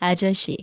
아저씨.